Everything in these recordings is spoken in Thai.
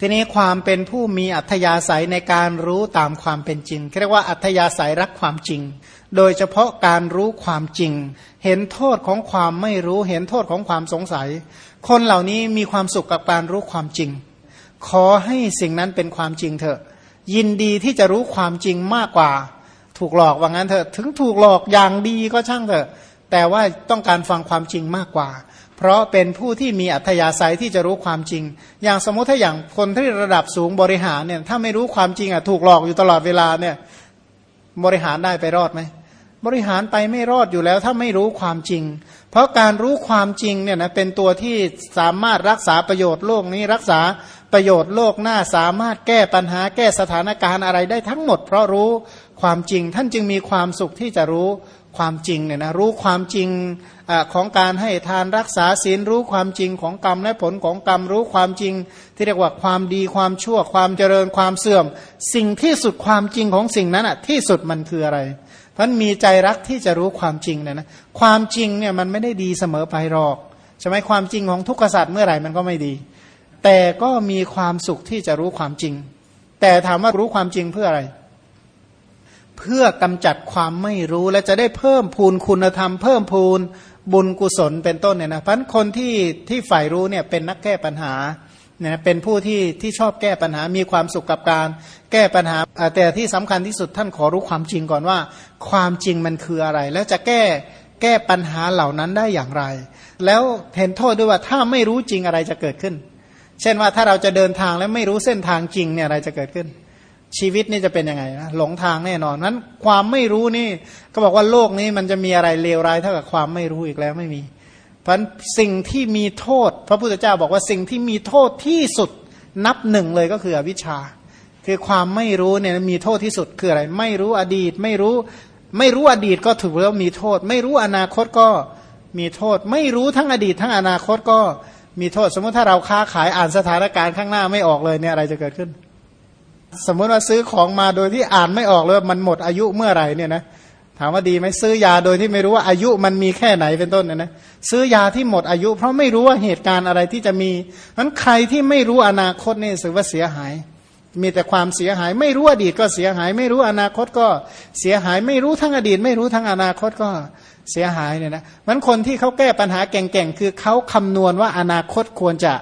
ทีนี้ความเป็นผู้มีอัธยาศัยในการรู้ตามความเป็นจริงเรียกว่าอัธยาศัยรักความจริง โดยเฉพาะการรู้ความจริง เห็นโทษของความไม่รู้ เห็นโทษของความสงสัย คนเหล่านี้มีความสุขกับการรู้ความจริง ขอให้สิ่งนั้นเป็นความจริงเถอะ ยินดีที่จะรู้ความจริงมากกว่า ถูกหลอกว่างั้นเถอะ ถึงถูกหลอกอย่างดีก็ช่างเถอะ แต่ว่าต้องการฟังความจริงมากกว่า เพราะเป็นผู้ที่มีอัธยาศัยที่จะรู้ความจริง อย่างสมมติถ้าอย่างคนที่ระดับสูงบริหารเนี่ยถ้าไม่รู้ความจริงอะถูกหลอกอยู่ตลอดเวลาเนี่ยบริหารได้ไปรอดไหมบริหารไปไม่รอดอยู่แล้วถ้าไม่รู้ความจริง เพราะการรู้ความจริงเนี่ยนะเป็นตัวที่สามารถรักษาประโยชน์โลกนี้รักษาประโยชน์โลกหน้าสามารถแก้ปัญหาแก้สถานการณ์อะไรได้ทั้งหมด เพราะรู้ความจริงท่านจึงมีความสุขที่จะรู้ ความจริงเนี่ยนะรู้ความจริงอของการให้ทานรักษาศีลรู้ความจริงของกรรมและผลของกรรมรู้ความจริง ที่เรียกว่าความดีความชั่วความเจริญความเสื่อม สิ่งที่สุดความจริงของสิ่งนั้นอะที่สุดมันคืออะไรเพราะมีใจรักที่จะรู้ความจริงเนี่ยนะความจริงเนี่ยมันไม่ได้ดีเสมอไปหรอกใช่ไหมความจริงของทุกขสัตว์เมื่อไหร่มันก็ไม่ดี แต่ก็มีความสุขที่จะรู้ความจริง แต่ถามว่ารู้ความจริงเพื่ออะไร เพื่อกำจัดความไม่รู้และจะได้เพิ่มพูนคุณธรรม เพิ่มพูนบุญกุศลเป็นต้นเนี่ยนะพันคนที่ที่ฝ่ายรู้เนี่ยเป็นนักแก้ปัญหาเนี่ยเป็นผู้ที่ที่ชอบแก้ปัญหา มีความสุขกับการแก้ปัญหา แต่ที่สำคัญที่สุดท่านขอรู้ความจริงก่อนว่า ความจริงมันคืออะไร แล้วจะแก้แก้ปัญหาเหล่านั้นได้อย่างไร แล้วเห็นโทษด้วยว่าถ้าไม่รู้จริงอะไรจะเกิดขึ้น เช่นว่าถ้าเราจะเดินทางแล้วไม่รู้เส้นทางจริงเนี่ยอะไรจะเกิดขึ้น ชีวิตนี่จะเป็นยังไงนะหลงทางแน่นอนนั้นความไม่รู้นี่ ก็บอกว่าโลกนี้มันจะมีอะไรเลวร้ายเท่ากับความไม่รู้อีกแล้วไม่มี เพราะสิ่งที่มีโทษ พระพุทธเจ้าบอกว่าสิ่งที่มีโทษที่สุดนับหนึ่งเลยก็คืออวิชชา คือความไม่รู้เนี่ยมีโทษที่สุดคืออะไร ไม่รู้อดีตไม่รู้ไม่รู้อดีตก็ถือว่ามีโทษ ไม่รู้อนาคตก็มีโทษ ไม่รู้ทั้งอดีตทั้งอนาคตก็มีโทษ สมมติถ้าเราค้าขายอ่านสถานการณ์ข้างหน้าไม่ออกเลยเนี่ยอะไรจะเกิดขึ้น สมมติว่าซื้อของมาโดยที่อ่านไม่ออกเลยมันหมดอายุเมื่อไหร่เนี่ยนะถามว่าดีไหมซื้อยาโดยที่ไม่รู้ว่าอายุมันมีแค่ไหนเป็นต้นเนี่ยนะซื้อยาที่หมดอายุ เพราะไม่รู้ว่าเหตุการณ์อะไรที่จะมีนั้นใครที่ไม่รู้อนาคตนี่ถือว่าเสียหาย มีแต่ความเสียหาย ไม่รู้อดีตก็เสียหาย ไม่รู้อนาคตก็เสียหาย ไม่รู้ทั้งอดีต ไม่รู้ทั้งอนาคตก็เสียหายเนี่ยนะมันคนที่เขาแก้ปัญหาเก่งๆคือเขาคำนวณว่าอนาคตควรจะ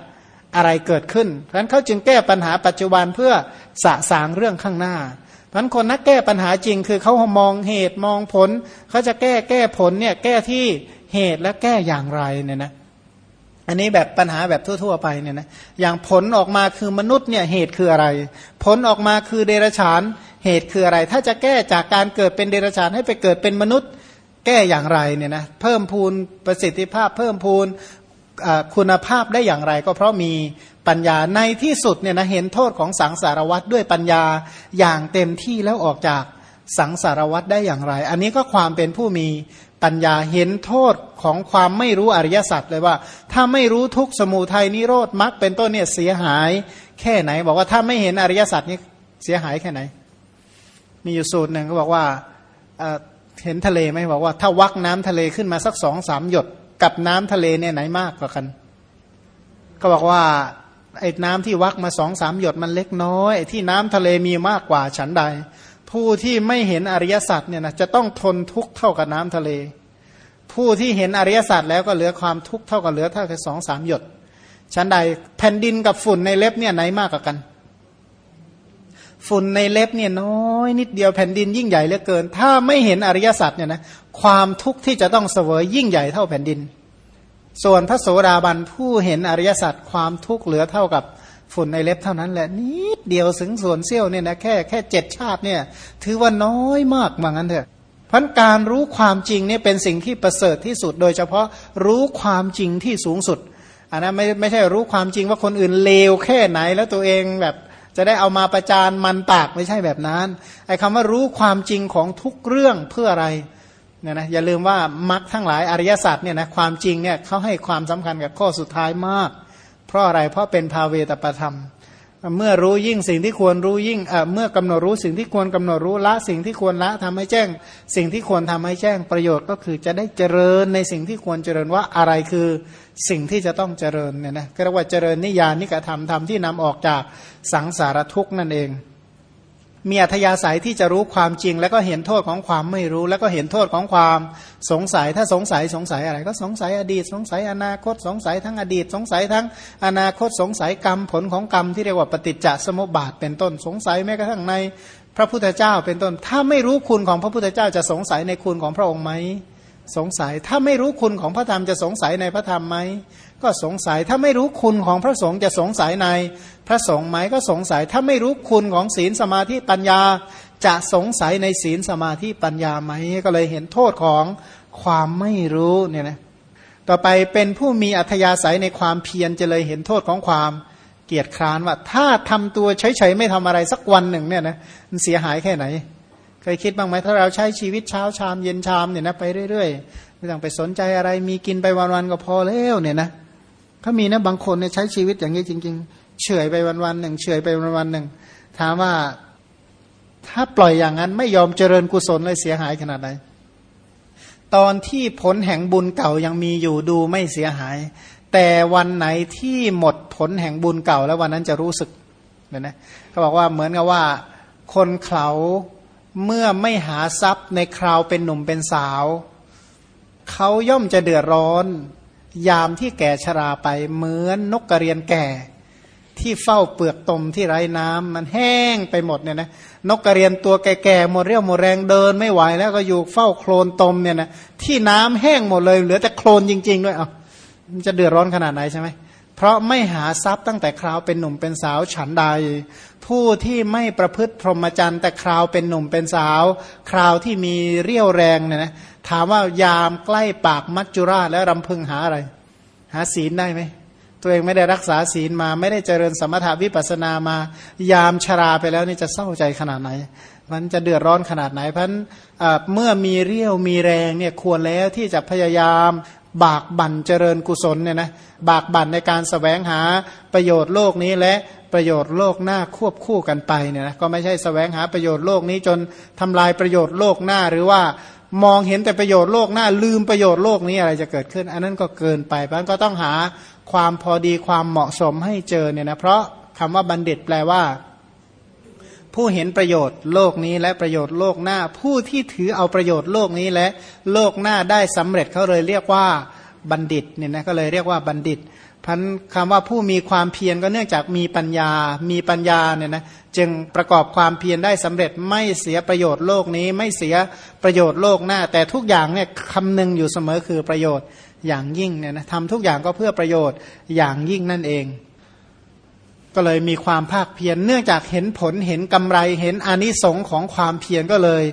อะไรเกิดขึ้นเพราะนั้นเขาจึงแก้ปัญหาปัจจุบันเพื่อสะสางเรื่องข้างหน้าเพราะนั้นคนนักแก้ปัญหาจริงคือเขามองเหตุมองผลเขาจะแก้แก้ผลเนี่ยแก้ที่เหตุและแก้อย่างไรเนี่ยนะอันนี้แบบปัญหาแบบทั่ว ๆ ไปเนี่ยนะอย่างผลออกมาคือมนุษย์เนี่ยเหตุคืออะไร ผลออกมาคือเดรัจฉานเหตุคืออะไร ถ้าจะแก้จากการเกิดเป็นเดรัจฉานให้ไปเกิดเป็นมนุษย์ แก้อย่างไรเนี่ยนะเพิ่มพูนประสิทธิภาพเพิ่มพูน คุณภาพได้อย่างไรก็เพราะมีปัญญาในที่สุดเนี่ยนะเห็นโทษของสังสารวัตรด้วยปัญญาอย่างเต็มที่แล้วออกจากสังสารวัตรได้อย่างไร อันนี้ก็ความเป็นผู้มีปัญญาเห็นโทษของความไม่รู้อริยสัจเลยว่า ถ้าไม่รู้ทุกสมุทัยนิโรธมรรคเป็นต้นเนี่ยเสียหายแค่ไหน บอกว่าถ้าไม่เห็นอริยสัจนี่เสียหายแค่ไหน มีอยู่สูตรหนึ่งก็บอกว่าเห็นทะเลไหมบอกว่า ถ้าวักน้ำทะเลขึ้นมาสักสองสามหยด กับน้ำทะเลเนี่ยไหนมากกว่ากัน ก็บอกว่าไอ้น้ำที่วักมาสองสามหยดมันเล็กน้อย ที่น้ำทะเลมีมากกว่าฉันใด ผู้ที่ไม่เห็นอริยสัจเนี่ยนะจะต้องทนทุกข์เท่ากับน้ำทะเล ผู้ที่เห็นอริยสัจแล้วก็เหลือความทุกข์เท่ากับเหลือเท่าแค่สองสามหยดฉันใดแผ่นดินกับฝุ่นในเล็บเนี่ยไหนมากกว่ากัน ฝุ่นในเล็บเนี่ยน้อยนิดเดียวแผ่นดินยิ่งใหญ่เหลือเกิน ถ้าไม่เห็นอริยสัจเนี่ยนะความทุกข์ที่จะต้องเสวยยิ่งใหญ่เท่าแผ่นดิน ส่วนพระโสดาบันผู้เห็นอริยสัจความทุกข์เหลือเท่ากับฝุ่นในเล็บเท่านั้นแหละนิดเดียวสึงส่วนเสี้ยวเนี่ยนะแค่แค่เจ็ดชาติเนี่ยถือว่าน้อยมากว่างั้นเถอะพันการรู้ความจริงเนี่ยเป็นสิ่งที่ประเสริฐที่สุด โดยเฉพาะรู้ความจริงที่สูงสุดอันนั้นไม่ไม่ใช่รู้ความจริงว่าคนอื่นเลวแค่ไหนแล้วตัวเองแบบ จะได้เอามาประจานมันปากไม่ใช่แบบนั้นไอ้คำว่ารู้ความจริงของทุกเรื่องเพื่ออะไรเนี่ยนะอย่าลืมว่ามรรคทั้งหลายอริยสัจเนี่ยนะความจริงเนี่ยเขาให้ความสำคัญกับข้อสุดท้ายมาก เพราะอะไรเพราะเป็นภาเวตประธรรม เมื่อรู้ยิ่งสิ่งที่ควรรู้ยิ่งเมื่อกำหนดรู้สิ่งที่ควรกำหนดรู้ละสิ่งที่ควรละทำให้แจ้ง สิ่งที่ควรทำให้แจ้งประโยชน์ก็คือจะได้เจริญในสิ่งที่ควรเจริญว่าอะไรคือสิ่งที่จะต้องเจริญเนี่ยนะก็เรียกว่าเจริญนิยานิกธรรมธรรมที่นำออกจากสังสารทุกข์นั่นเอง มีอัธยาศัยที่จะรู้ความจริง แล้วก็เห็นโทษของความไม่รู้ แล้วก็เห็นโทษของความสงสัยถ้าสงสัยสงสัยอะไร ก็สงสัยอดีต สงสัยอนาคต สงสัยทั้งอดีต สงสัยทั้งอนาคตสงสัยกรรมผลของกรรมที่เรียกว่าปฏิจจสมุปบาทเป็นต้นสงสัยแม้กระทั่งในพระพุทธเจ้าเป็นต้น ถ้าไม่รู้คุณของพระพุทธเจ้าจะสงสัยในคุณของพระองค์ไหม สงสัยถ้าไม่รู้คุณของพระธรรมจะสงสัยในพระธรรมไหมก็สงสัยถ้าไม่รู้คุณของพระสงฆ์จะสงสัยในพระสงฆ์ไหมก็สงสัย ถ้าไม่รู้คุณของศีลสมาธิปัญญา จะสงสัยในศีลสมาธิปัญญาไหมก็เลยเห็นโทษของความไม่รู้เนี่ยนะต่อไปเป็นผู้มีอัธยาศัยในความเพียรจะเลยเห็นโทษของความเกียจคร้านว่า ถ้าทำตัวเฉยๆไม่ทำอะไรสักวันหนึ่งเนี่ยนะมันเสียหายแค่ไหน เคยคิดบ้างไหมถ้าเราใช้ชีวิตเช้าชามเย็นชามเนี่ยนะไปเรื่อยๆไม่ต้องไปสนใจอะไรมีกินไปวันๆก็พอแล้วเนี่ยนะถ้ามีนะบางคนเนี่ยใช้ชีวิตอย่างนี้จริง ๆ เฉยไปวันๆหนึ่งเฉยไปวันๆหนึ่งถามว่าถ้าปล่อยอย่างนั้นไม่ยอมเจริญกุศลเลยเสียหายขนาดไหนตอนที่ผลแห่งบุญเก่ายังมีอยู่ดูไม่เสียหาย แต่วันไหนที่หมดผลแห่งบุญเก่าแล้ววันนั้นจะรู้สึกเนี่ยนะเขาบอกว่าเหมือนกับว่า คนเขา เมื่อไม่หาทรัพย์ในคราวเป็นหนุ่มเป็นสาว เขาย่อมจะเดือดร้อน ยามที่แก่ชราไปเหมือนนกกระเรียนแก่ ที่เฝ้าเปลือกตมที่ไร้น้ำมันแห้งไปหมดเนี่ยนะนกกระเรียนตัวแก่ๆหมดเรี่ยวหมดแรงเดินไม่ไหวแล้วก็อยู่เฝ้าโคลนตมเนี่ยนะที่น้ำแห้งหมดเลยเหลือแต่โคลนจริง ๆ ด้วยอะมันจะเดือดร้อนขนาดไหนใช่ไหมเเพราะไม่หาทรัพย์ตั้งแต่คราวเป็นหนุ่มเป็นสาวฉันใด ผู้ที่ไม่ประพฤติพรหมจรรย์แต่คราวเป็นหนุ่มเป็นสาว คราวที่มีเรี่ยวแรงเนี่ยนะถามว่ายามใกล้ปากมัจจุราชแล้วรำพึงหาอะไร หาศีลได้ไหมตัวเองไม่ได้รักษาศีลมา ไม่ได้เจริญสมถาวิปัสนามายามชราไปแล้วนี่จะเศร้าใจขนาดไหน มันจะเดือดร้อนขนาดไหน เพราะเมื่อมีเรี่ยวมีแรงเนี่ยควรแล้วที่จะพยายาม บากบั่นเจริญกุศลเนี่ยนะบากบั่นในการสแสวงหาประโยชน์โลกนี้และประโยชน์โลกหน้าควบคู่กันไปเนี่ยนะก็ไม่ใช่สแสวงหาประโยชน์โลกนี้จนทำลายประโยชน์โลกหน้าหรือว่ามองเห็นแต่ประโยชน์โลกหน้าลืมประโยชน์โลกนี้อะไรจะเกิดขึ้น อันนั้นก็เกินไปเพราะนั้นก็ต้องหาความพอดีความเหมาะสมให้เจอเนี่ยนะเพราะคำว่าบัณฑิตแปลว่า ผู้เห็นประโยชน์โลกนี้และประโยชน์โลกหน้า ผู้ที่ถือเอาประโยชน์โลกนี้และโลกหน้าได้สำเร็จเขาเลยเรียกว่าบัณฑิตเนี่ยนะก็เลยเรียกว่าบัณฑิตพันคำว่าผู้มีความเพียรก็เนื่องจากมีปัญญา มีปัญญาเนี่ยนะจึงประกอบความเพียรได้สำเร็จไม่เสียประโยชน์โลกนี้ ไม่เสียประโยชน์โลกหน้า แต่ทุกอย่างเนี่ยคำนึงอยู่เสมอคือประโยชน์อย่างยิ่งเนี่ยนะทำทุกอย่างก็เพื่อประโยชน์อย่างยิ่งนั่นเอง ก็เลยมีความภาคเพียรเนื่องจากเห็นผลเห็นกำไรเห็นอนิสงค์ของความเพียรก็เลย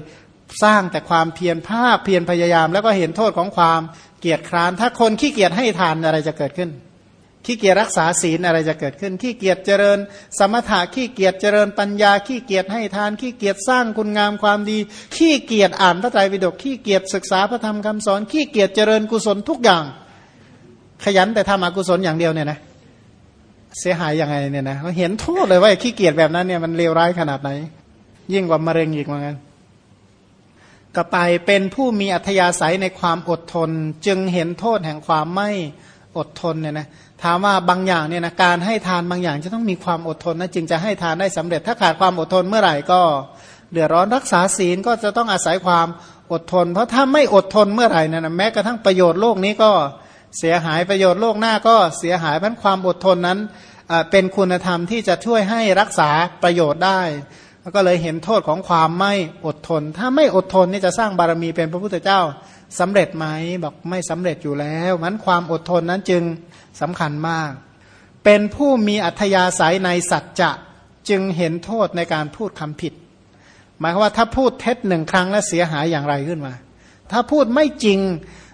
สร้างแต่ความเพียรภาคเพียรพยายาม แล้วก็เห็นโทษของความเกียจคร้าน ถ้าคนขี้เกียจให้ทานอะไรจะเกิดขึ้น ขี้เกียจรักษาศีลอะไรจะเกิดขึ้น ขี้เกียจเจริญ สมถะขี้เกียจเจริญปัญญา ขี้เกียจให้ทาน ขี้เกียจสร้างคุณงามความดี ขี้เกียจอ่านพระไตรปิฎกขี้เกียจศึกษาพระธรรมคำสอน ขี้เกียจเจริญกุศลทุกอย่าง ขยันแต่ทำอกุศลอย่างเดียวเนี่ยนะ เสียหายยังไงเนี่ยนะเขาเห็นโทษเลยว่าขี้เกียจแบบนั้นเนี่ยมันเลวร้ายขนาดไหน ยิ่งกว่ามะเร็งอีกเหมือนกันก็ไปเป็นผู้มีอัธยาศัยในความอดทน จึงเห็นโทษแห่งความไม่อดทนเนี่ยนะถามว่าบางอย่างเนี่ยนะการให้ทานบางอย่างจะต้องมีความอดทนนะจึงจะให้ทานได้สำเร็จ ถ้าขาดความอดทนเมื่อไหร่ก็ เดือดร้อนรักษาศีลก็จะต้องอาศัยความอดทน เพราะถ้าไม่อดทนเมื่อไหร่นะแม้กระทั่งประโยชน์โลกนี้ก็เสียหายประโยชน์โลกหน้าก็เสียหายเพราะความอดทนนั้น เป็นคุณธรรมที่จะช่วยให้รักษาประโยชน์ได้แล้วก็เลยเห็นโทษของความไม่อดทน ถ้าไม่อดทนนี่จะสร้างบารมีเป็นพระพุทธเจ้าสำเร็จไหมบอกไม่สำเร็จอยู่แล้วมันความอดทนนั้นจึงสำคัญมาก เป็นผู้มีอัธยาศัยในสัจจะจึงเห็นโทษในการพูดคำผิด หมายความว่าถ้าพูดเท็จหนึ่งครั้งแล้วเสียหายอย่างไรขึ้นมา ถ้าพูดไม่จริง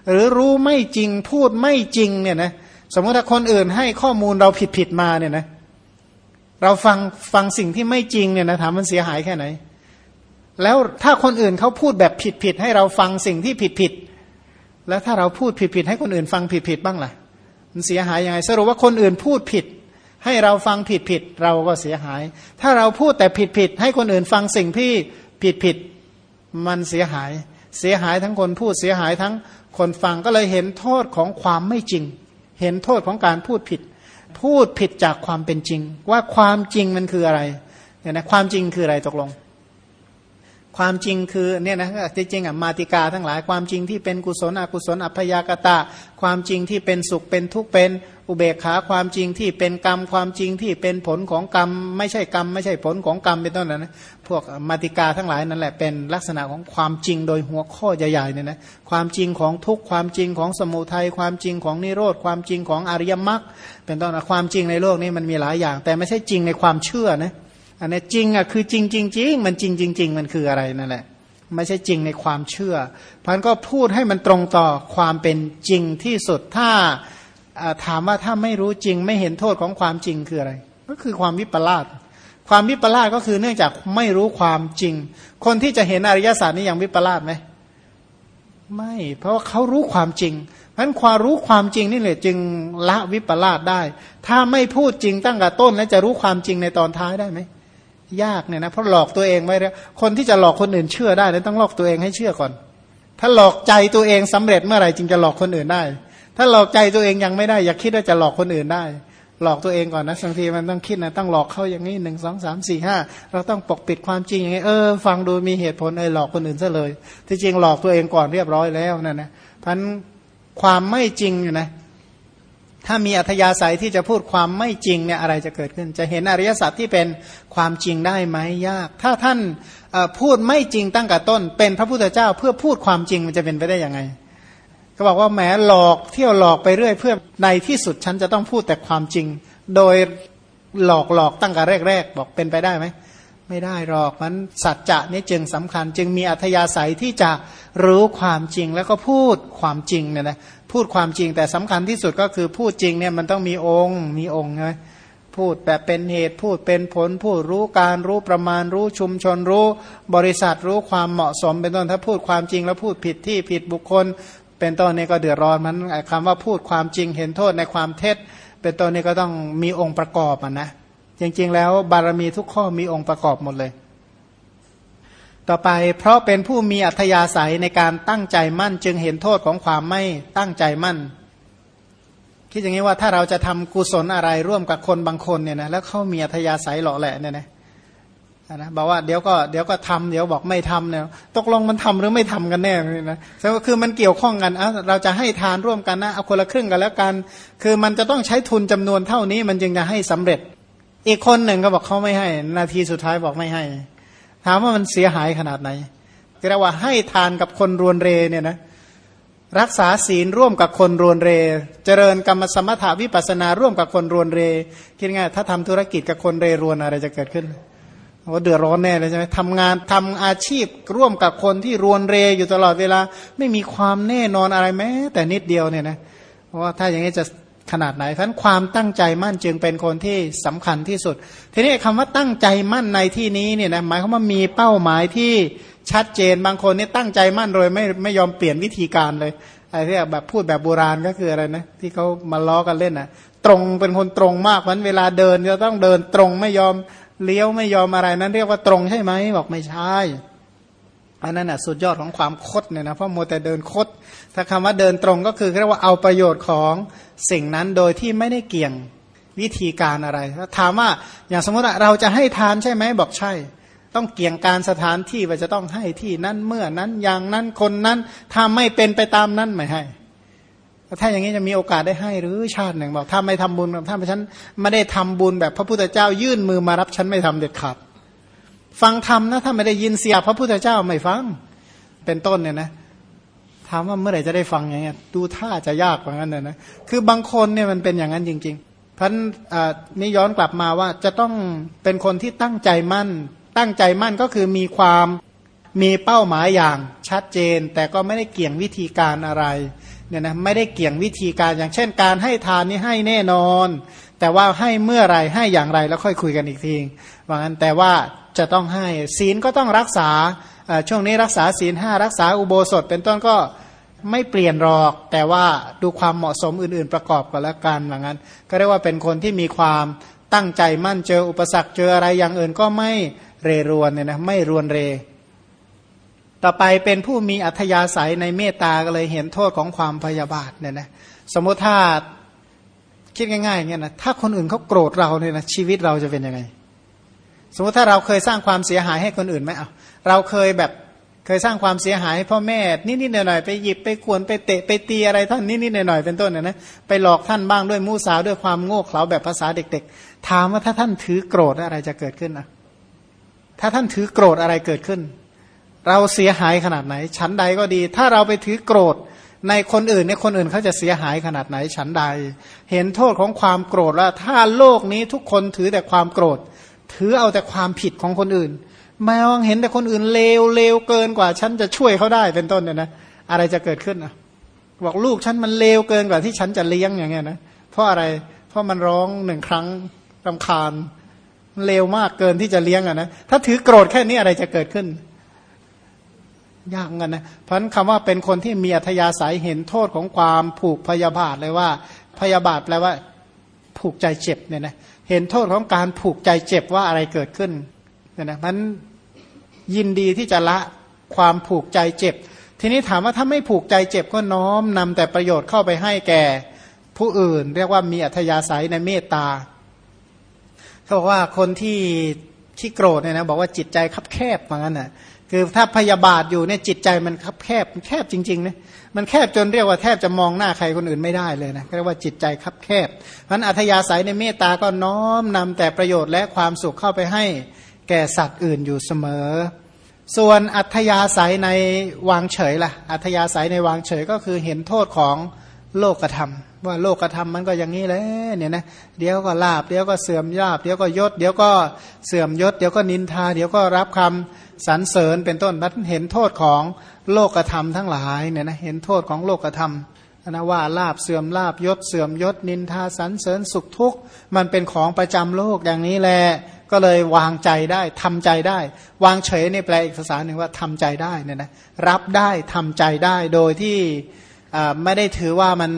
หรือรู้ไม่จริงพูดไม่จริงเนี่ยนะ สมมติถ้าคนอื่นให้ข้อมูลเราผิดผิดมาเนี่ยนะเราฟังฟังสิ่งที่ไม่จริงเนี่ยนะถามมันเสียหายแค่ไหน แล้วถ้าคนอื่นเขาพูดแบบผิดผิดให้เราฟังสิ่งที่ผิดผิดแล้วถ้าเราพูดผิดผิดให้คนอื่นฟังผิดผิดบ้างล่ะ มันเสียหายยังไงสรุปว่าคนอื่นพูดผิด ให้เราฟังผิดผิดเราก็เสียหาย ถ้าเราพูดแต่ผิดผิดให้คนอื่นฟังสิ่งที่ผิดผิดมันเสียหาย เสียหายทั้งคนพูดเสียหายทั้งคนฟังก็เลยเห็นโทษของความไม่จริง เห็นโทษของการพูดผิด พูดผิดจากความเป็นจริง ว่าความจริงมันคืออะไรเนี่ยนะความจริงคืออะไรตกลง ความจริงคือเนี่ยนะจริงๆอะมาติกาทั้งหลายความจริงที่เป็นกุศลอกุศลอัพยากตะ ความจริงที่เป็นสุขเป็นทุกข์เป็น อุเบกขาความจริงที่เป็นกรรมความจริงที่เป็นผลของกรรม ไม่ใช่กรรม ไม่ใช่ผลของกรรมเป็นต้นนะพวกมาติกาทั้งหลายนั่นแหละเป็นลักษณะของความจริงโดยหัวข้อใหญ่ๆเนี่ยนะความจริงของทุกความจริงของสมุทัยความจริงของนิโรธความจริงของอริยมรรคเป็นต้นนะความจริงในโลกนี้มันมีหลายอย่าง แต่ไม่ใช่จริงในความเชื่อนะอันนี้จริงอะคือจริงจริงจริงมันจริงจริงๆมันคืออะไรนั่นแหละไม่ใช่จริงในความเชื่อพันก็พูดให้มันตรงต่อความเป็นจริงที่สุดถ้า ถามว่าถ้าไม่รู้จริงไม่เห็นโทษของความจริงคืออะไร ก็คือความวิปลาสความวิปลาสก็คือเนื่องจากไม่รู้ความจริง คนที่จะเห็นอริยสัจนี่ยังวิปลาสไหมไม่ เพราะว่าเขารู้ความจริงเพราะนั้นความรู้ความจริงนี่แหละจึงละวิปลาสได้ ถ้าไม่พูดจริงตั้งแต่ต้น แล้วจะรู้ความจริงในตอนท้ายได้ไหมยากเนี่ยนะเพราะหลอกตัวเองไว้แล้วคนที่จะหลอกคนอื่นเชื่อได้ต้องหลอกตัวเองให้เชื่อก่อน ถ้าหลอกใจตัวเองสำเร็จเมื่อไหร่จึงจะหลอกคนอื่นได้ ถ้าหลอกใจตัวเองยังไม่ได้ อย่าคิดว่าจะหลอกคนอื่นได้ หลอกตัวเองก่อนนะบางทีมันต้องคิดนะต้องหลอกเขาอย่างนี้หนึ่งสองสามสี่ห้าเราต้องปกปิดความจริงอย่างนี้เออฟังดูมีเหตุผลไอ้หลอกคนอื่นซะเลย ที่จริงหลอกตัวเองก่อนเรียบร้อยแล้วนั่นนะพันความไม่จริงอยู่นะถ้ามีอัธยาศัยที่จะพูดความไม่จริงเนี่ยอะไรจะเกิดขึ้น จะเห็นอริยสัจที่เป็นความจริงได้ไหมยาก ถ้าท่านพูดไม่จริงตั้งแต่ต้น เป็นพระพุทธเจ้าเพื่อพูดความจริงมันจะเป็นไปได้ยังไง ก็บอกว่าแหมหลอกเที่ยวหลอกไปเรื่อยเพื่อในที่สุดฉันจะต้องพูดแต่ความจริง โดยหลอกหลอกตั้งแต่แรกๆบอกเป็นไปได้ไหมไม่ได้หรอกมันสัจจะนี่จึงสำคัญ จึงมีอัธยาศัยที่จะรู้ความจริงแล้วก็พูดความจริงเนี่ยนะพูดความจริงแต่สำคัญที่สุดก็คือพูดจริงเนี่ยมันต้องมีองค์มีองค์ไงพูดแบบเป็นเหตุพูดเป็นผลพูดรู้การรู้ประมาณรู้ชุมชนรู้ บริษัทรู้ความเหมาะสมเป็นต้นถ้าพูดความจริงแล้วพูดผิดที่ผิดบุคคล เป็นต้นนี้ก็เดือดร้อนมันคำว่าพูดความจริงเห็นโทษในความเท็จ เป็นต้นนี้ก็ต้องมีองค์ประกอบอะนะจริง ๆ แล้วบารมีทุกข้อมีองค์ประกอบหมดเลย ต่อไปเพราะเป็นผู้มีอัธยาศัยในการตั้งใจมั่น จึงเห็นโทษของความไม่ตั้งใจมั่นคิดอย่างนี้ว่าถ้าเราจะทำกุศลอะไรร่วมกับคนบางคนเนี่ยนะแล้วเขามีอัธยาศัยหล่อแหละเนี่ยนะ นะบอกว่าเดี๋ยวก็เดี๋ยวก็ทำเดี๋ยวบอกไม่ทำเนี่ยตกลงมันทำหรือไม่ทำกันแน่เลยนะแสดงว่าคือมันเกี่ยวข้องกันอะเราจะให้ทานร่วมกันนะเอาคนละครึ่งกันแล้วกัน คือมันจะต้องใช้ทุนจำนวนเท่านี้ มันจึงจะให้สำเร็จ อีกคนหนึ่งก็บอกเขาไม่ให้ นาทีสุดท้ายบอกไม่ให้ ถามว่ามันเสียหายขนาดไหนเรียกว่าให้ทานกับคนรวนเรเนี่ยนะรักษาศีลร่วมกับคนรวนเร เจริญกรรมสมถาวิปัสนาร่วมกับคนรวนเรคิดง่ายถ้าทำธุรกิจกับคนเรรวนอะไรจะเกิดขึ้น ว่าเดือดร้อนแน่เลยใช่ไหมทำงานทำอาชีพร่วมกับคนที่รวนเรอยู่ตลอดเวลา ไม่มีความแน่นอนอะไรแม้ แต่นิดเดียวเนี่ยนะเพราะว่าถ้าอย่างนี้จะขนาดไหนท่านความตั้งใจมั่นจึงเป็นคนที่สำคัญที่สุด ทีนี้คำว่าตั้งใจมั่นในที่นี้เนี่ยนะหมายความว่ามีเป้าหมายที่ชัดเจนบางคนนี่ตั้งใจมั่นโดยไม่ไม่ยอมเปลี่ยนวิธีการเลยไอ้ที่แบบพูดแบบโบราณก็คืออะไรนะที่เขามาล้อกันเล่นนะตรงเป็นคนตรงมากวันเวลาเดินจะต้องเดินตรงไม่ยอม เลี้ยวไม่ยอมอะไรนั้นเรียกว่าตรงใช่ไหมบอกไม่ใช่อันนั้นอะสุดยอดของความคดเนี่ยนะเพราะโมแต่เดินคด ถ้าคำว่าเดินตรงก็คือเรียกว่าเอาประโยชน์ของสิ่งนั้นโดยที่ไม่ได้เกี่ยงวิธีการอะไรถามว่าอย่างสมมติเราจะให้ทานใช่ไหมบอกใช่ ต้องเกี่ยงการสถานที่ว่าจะต้องให้ที่นั้นเมื่อนั้นอย่างนั้นคนนั้นถ้าไม่เป็นไปตามนั้นไม่ให้ ถ้าอย่างนี้จะมีโอกาสได้ให้หรือชาติหนึ่งบอกถ้าไม่ทำบุญถ้าฉันไม่ได้ทำบุญแบบพระพุทธเจ้ายื่นมือมารับฉันไม่ทำเด็ดขาดฟังธรรมนะถ้าไม่ได้ยินเสียงพระพุทธเจ้าไม่ฟังเป็นต้นเนี่ยนะถามว่าเมื่อไหร่จะได้ฟังอย่างเงี้ยดูท่าจะยากกว่านั้นนะนะคือบางคนเนี่ยมันเป็นอย่างนั้นจริงๆพันนี่ย้อนกลับมาว่าจะต้องเป็นคนที่ตั้งใจมั่น ตั้งใจมั่นก็คือมีความมีเป้าหมายอย่างชัดเจน แต่ก็ไม่ได้เกี่ยงวิธีการอะไร เนี่ยนะไม่ได้เกี่ยงวิธีการอย่างเช่น การให้ทานนี่ให้แน่นอน แต่ว่าให้เมื่อไรให้อย่างไรแล้วค่อยคุยกันอีกทีว่างั้นแต่ว่าจะต้องให้ศีลก็ต้องรักษาช่วงนี้รักษาศีลห้ารักษาอุโบสถ เป็นต้นก็ไม่เปลี่ยนหรอก แต่ว่าดูความเหมาะสมอื่น ๆ ประกอบกันแล้วกันว่างั้น ก็เรียกว่าเป็นคนที่มีความตั้งใจมั่นเจออุปสรรคเจออะไรอย่างอื่นก็ไม่เรรวนเนี่ยนะไม่รวนเร ต่อไปเป็นผู้มีอัธยาศัยในเมตตาก็เลยเห็นโทษของความพยาบาทเนี่ยนะสมมติถ้าคิดง่ายๆอย่างเงี้ยนะถ้าคนอื่นเขาโกรธเราเนี่ยนะชีวิตเราจะเป็นยังไง สมมติถ้าเราเคยสร้างความเสียหายให้คนอื่นไหมเอาเราเคยแบบเคยสร้างความเสียหายให้พ่อแม่นิดๆหน่อยๆไปหยิบไปขวนไปเตะไปตีอะไรท่านนิดๆหน่อยๆเป็นต้นนะนะไปหลอกท่านบ้างด้วยมูสาด้วยความโง่เขลาแบบภาษาเด็ก ๆ ถามว่าถ้าท่านถือโกรธอะไรจะเกิดขึ้นอะถ้าท่านถือโกรธอะไรเกิดขึ้น เราเสียหายขนาดไหนชั้นใดก็ดี ถ้าเราไปถือโกรธในคนอื่นเนี่ยคนอื่นเขาจะเสียหายขนาดไหนชั้นใด เห็นโทษของความโกรธว่าถ้าโลกนี้ทุกคนถือแต่ความโกรธ ถือเอาแต่ความผิดของคนอื่นมองเห็นแต่คนอื่นเลวเลวเกินกว่า ฉันจะช่วยเขาได้เป็นต้นเนี่ยนะ อะไรจะเกิดขึ้นอะบอกลูกฉันมันเลวเกินกว่าที่ฉันจะเลี้ยงอย่างเงี้ยนะเพราะอะไรเพราะมันร้องหนึ่งครั้งรำคาญเลวมากเกินที่จะเลี้ยงอะนะถ้าถือโกรธแค่นี้อะไรจะเกิดขึ้น ยากกันนะเพราะนั้นคำว่าเป็นคนที่มีอัธยาศัยเห็นโทษของความผูกพยาบาทเลยว่า พยาบาทแปลว่า ผูกใจเจ็บเนี่ยนะเห็นโทษของการผูกใจเจ็บว่าอะไรเกิดขึ้นเนี่ยนะมันยินดีที่จะละความผูกใจเจ็บ ทีนี้ถามว่าถ้าไม่ผูกใจเจ็บก็น้อมนำแต่ประโยชน์เข้าไปให้แก่ ผู้อื่น เรียกว่ามีอัธยาศัยในเมตตาเขาบอกว่าคนที่ที่โกรธเนี่ยนะบอกว่าจิตใจคับแคบเหมือนกันน่ะ คือถ้าพยาบาทอยู่เนี่ยจิตใจมันคับแคบมันแคบจริงๆนะมันแคบจนเรียกว่าแทบจะมองหน้าใครคนอื่นไม่ได้เลยนะเรียกว่าจิตใจคับแคบเพราะอัธยาศัยในเมตตาก็น้อมนำแต่ประโยชน์และความสุขเข้าไปให้แก่สัตว์อื่นอยู่เสมอ ส่วนอัธยาศัยในวางเฉยล่ะ อัธยาศัยในวางเฉยก็คือเห็นโทษของโลกธรรม ว่าโลกธรรมมันก็อย่างนี้แหละเนี่ยนะเดี๋ยวก็ลาบเดี๋ยวก็เสื่อมยาบเดี๋ยวก็ยศ เดี๋ยวก็เสื่อมยศ เดี๋ยวก็นินทา เดี๋ยวก็รับคำสรรเสริญเป็นต้นมันเห็นโทษของโลกธรรมทั้งหลายเนี่ยนะเห็นโทษของโลกธรรมนะว่าลาบเสื่อมลาบยศเสื่อมยศ นินทาสรรเสริญสุขทุกข์มันเป็นของประจำโลกอย่างนี้แหละก็เลยวางใจได้ทำใจได้ วางเฉยในแปลอีกภาษาหนึ่งว่าทำใจได้เนี่ยนะรับได้ทำใจได้โดยที่ไม่ได้ถือว่ามัน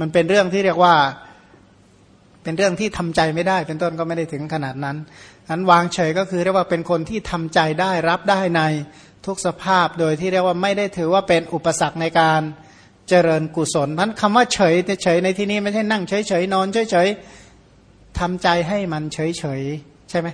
มันเป็นเรื่องที่เรียกว่า เป็นเรื่องที่ทำใจไม่ได้ เป็นต้นก็ไม่ได้ถึงขนาดนั้นนั้นวางเฉยก็คือเรียกว่าเป็นคนที่ทำใจได้รับได้ในทุกสภาพโดยที่เรียกว่าไม่ได้ถือว่าเป็นอุปสรรคในการเจริญกุศลนั้นคำว่าเฉยเฉยในที่นี้ไม่ใช่นั่งเฉยเฉยนอนเฉยเฉยทำใจให้มันเฉยเฉยใช่ไหม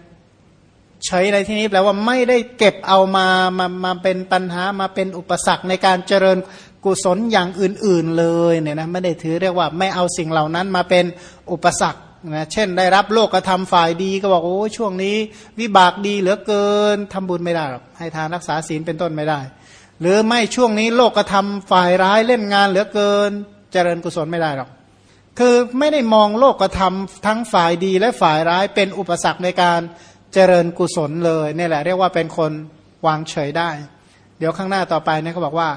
เฉยในที่นี้แปลว่าไม่ได้เก็บเอามามามาเป็นปัญหามาเป็นอุปสรรคในการเจริญ กุศลอย่างอื่นๆเลยเนี่ยนะไม่ได้ถือเรียกว่าไม่เอาสิ่งเหล่านั้นมาเป็นอุปสรรคนะเช่นได้รับโลกธรรมฝ่ายดีก็บอกโอ้ช่วงนี้ วิบากดีเหลือเกินทำบุญไม่ได้หรอกให้ทานรักษาศีลเป็นต้นไม่ได้ หรือไม่ช่วงนี้โลกธรรมฝ่ายร้ายเล่นงานเหลือเกิน เจริญกุศลไม่ได้หรอกคือไม่ได้มองโลกธรรมทั้งฝ่ายดีและฝ่ายร้ายเป็นอุปสรรคในการเจริญกุศลเลยนี่แหละ เรียกว่าเป็นคนวางเฉยได้ เดี๋ยวข้างหน้าต่อไปเนี่ยเขาบอกว่า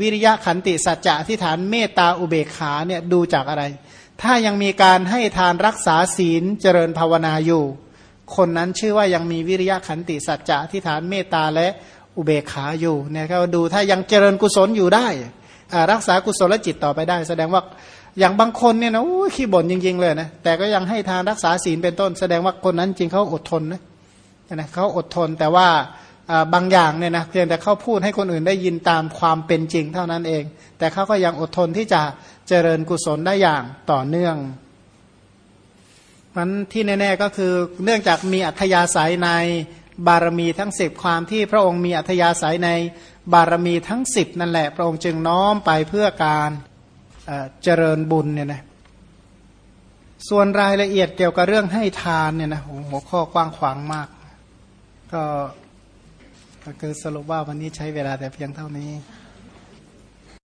วิริยะขันติสัจจะที่ฐานเมตตาอุเบกขาเนี่ยดูจากอะไร ถ้ายังมีการให้ทานรักษาศีลเจริญภาวนาอยู่ คนนั้นชื่อว่ายังมีวิริยะขันติสัจจะที่ฐานเมตตาและอุเบกขาอยู่เนี่ยก็ดูถ้ายังเจริญกุศลอยู่ได้ รักษากุศลจิตต่อไปได้ แสดงว่าอย่างบางคนเนี่ยนะโอ้ขี้บ่นจริง ๆ เลยนะแต่ก็ยังให้ทานรักษาศีลเป็นต้น แสดงว่าคนนั้นจริงเขาอดทนนะนะเขาอดทนแต่ว่า บางอย่างเนี่ยนะเพียงแต่เขาพูดให้คนอื่นได้ยินตามความเป็นจริงเท่านั้นเอง แต่เขาก็ยังอดทนที่จะเจริญกุศลได้อย่างต่อเนื่องมันที่แน่ๆก็คือเนื่องจากมีอัธยาศัยในบารมีทั้งสิบความที่พระองค์มีอัธยาศัยในบารมีทั้งสิบนั่นแหละ พระองค์จึงน้อมไปเพื่อการเจริญบุญเนี่ยนะส่วนรายละเอียดเกี่ยวกับเรื่องให้ทานเนี่ยนะหัวข้อกว้างขวางมาก ก็ ก็คือสรุปว่าวันนี้ใช้เวลาแต่เพียงเท่านี้